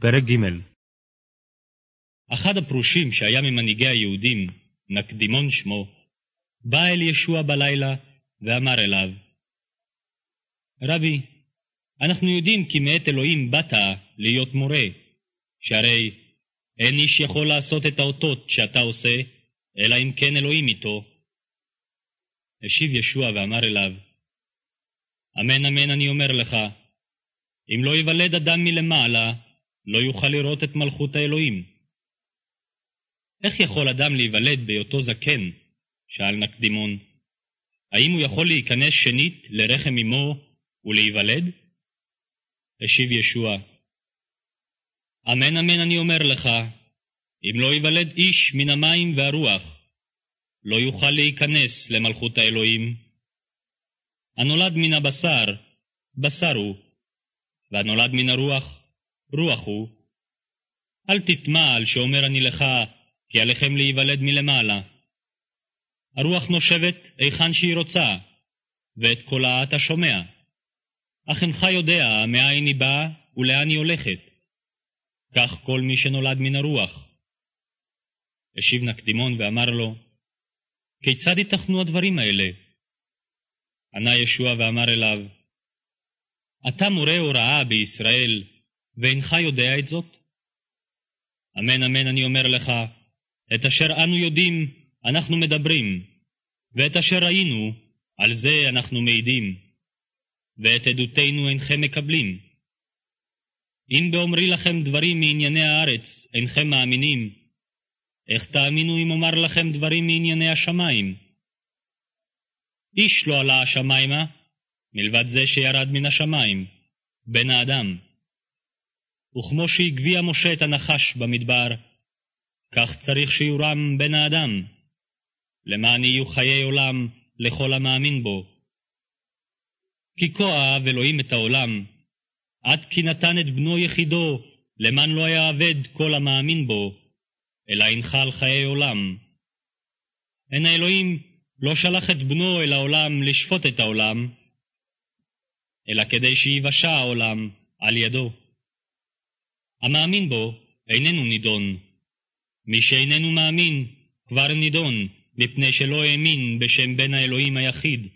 פרק ג' אחד הפרושים שהיה ממנהיגי היהודים, נקדימון שמו, בא אל ישוע בלילה ואמר אליו, רבי, אנחנו יודעים כי מאת אלוהים באת להיות מורה, שהרי אין איש יכול לעשות את האותות שאתה עושה, אלא אם כן אלוהים איתו. השיב ישוע ואמר אליו, אמן אמן אני אומר לך, אם לא ייוולד אדם מלמעלה, לא יוכל לראות את מלכות האלוהים. איך יכול אדם להיוולד בהיותו זקן? שאל נקדימון. האם הוא יכול להיכנס שנית לרחם אמו ולהיוולד? השיב ישוע, אמן אמן אני אומר לך, אם לא ייוולד איש מן המים והרוח, לא יוכל להיכנס למלכות האלוהים. הנולד מן הבשר, בשר הוא, והנולד מן הרוח, רוח הוא. אל תטמע על שאומר אני לך, כי עליכם להיוולד מלמעלה. הרוח נושבת היכן שהיא רוצה, ואת קולה אתה שומע. אך אינך יודע מאין היא באה ולאן היא הולכת. כך כל מי שנולד מן הרוח. השיב נקדימון ואמר לו, כיצד ייתכנו הדברים האלה? ענה ישוע ואמר אליו, אתה מורה הוראה בישראל, ואינך יודע את זאת? אמן אמן אני אומר לך, את אשר אנו יודעים, אנחנו מדברים, ואת אשר ראינו, על זה אנחנו מעידים, ואת עדותנו אינכם מקבלים. אם באומרי לכם דברים מענייני הארץ, אינכם מאמינים, איך תאמינו אם אומר לכם דברים מענייני השמיים? איש לא עלה השמיימה, מלבד זה שירד מן השמיים, בן האדם. וכמו שהגביה משה את הנחש במדבר, כך צריך שיורם בן האדם, למען יהיו חיי עולם לכל המאמין בו. כי כה אהב אלוהים את העולם, עד כי נתן את בנו יחידו, למען לא יאבד כל המאמין בו, אלא ינחל חיי עולם. הן האלוהים לא שלח את בנו אל העולם לשפוט את העולם, אלא כדי שייוושע העולם על ידו. המאמין בו איננו נידון. מי שאיננו מאמין כבר נידון, מפני שלא האמין בשם בן האלוהים היחיד.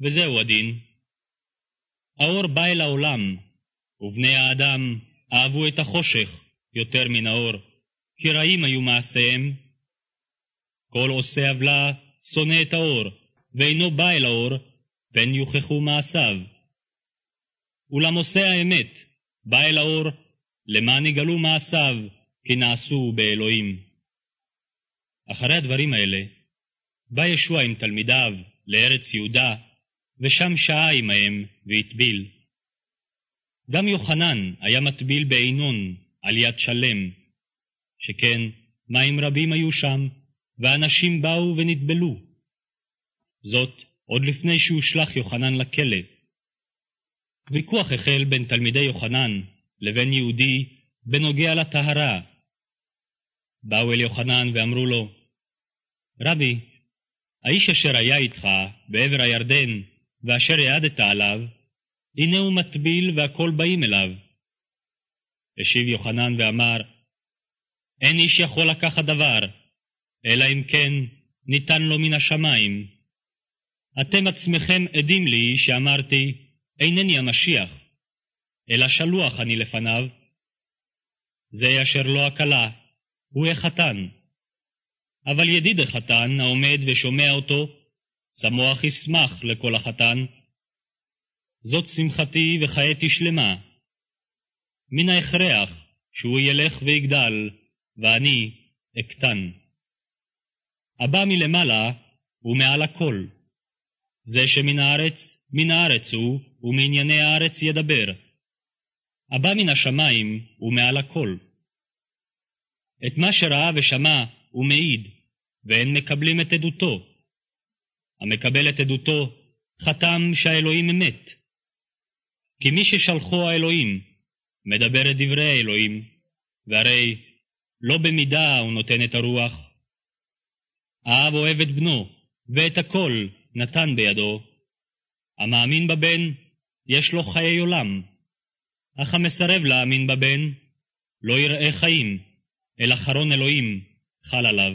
וזהו הדין. האור בא אל העולם, ובני האדם אהבו את החושך יותר מן האור, כי רעים היו מעשיהם. כל עושה עוולה שונא את האור, ואינו בא אל האור, פן יוכחו מעשיו. אולם עושה האמת, בא אל האור, למען יגלו מעשיו, כי נעשו באלוהים. אחרי הדברים האלה, בא ישוע עם תלמידיו לארץ יהודה, ושם שהה עמהם והטביל. גם יוחנן היה מטביל בעינון על יד שלם, שכן מים רבים היו שם, ואנשים באו ונטבלו. זאת עוד לפני שהושלך יוחנן לכלא. ויכוח החל בין תלמידי יוחנן לבין יהודי בנוגע לטהרה. באו אל יוחנן ואמרו לו, רבי, האיש אשר היה איתך בעבר הירדן ואשר העדת עליו, הנה הוא מטביל והכל באים אליו. השיב יוחנן ואמר, אין איש יכול לקחת דבר, אלא אם כן ניתן לו מן השמיים. אתם עצמכם עדים לי שאמרתי, אינני המשיח, אלא שלוח אני לפניו. זה אשר לא הקלה, הוא החתן. אבל ידיד החתן, העומד ושומע אותו, שמוח ישמח לכל החתן. זאת שמחתי וכעתי שלמה. מן ההכרח שהוא ילך ויגדל, ואני אקטן. הבא מלמעלה הוא מעל הכל. זה שמן הארץ, מן הארץ הוא, ומענייני הארץ ידבר. הבא מן השמיים הוא מעל הכל. את מה שראה ושמע הוא מעיד, ואין מקבלים את עדותו. המקבל את עדותו חתם שהאלוהים אמת. כי מי ששלחו האלוהים מדבר את דברי האלוהים, והרי לא במידה הוא נותן את הרוח. האב אוהב את בנו, ואת הכל נתן בידו. המאמין בבן, יש לו חיי עולם, אך המסרב להאמין בבן, לא יראה חיים, אלא חרון אלוהים חל עליו.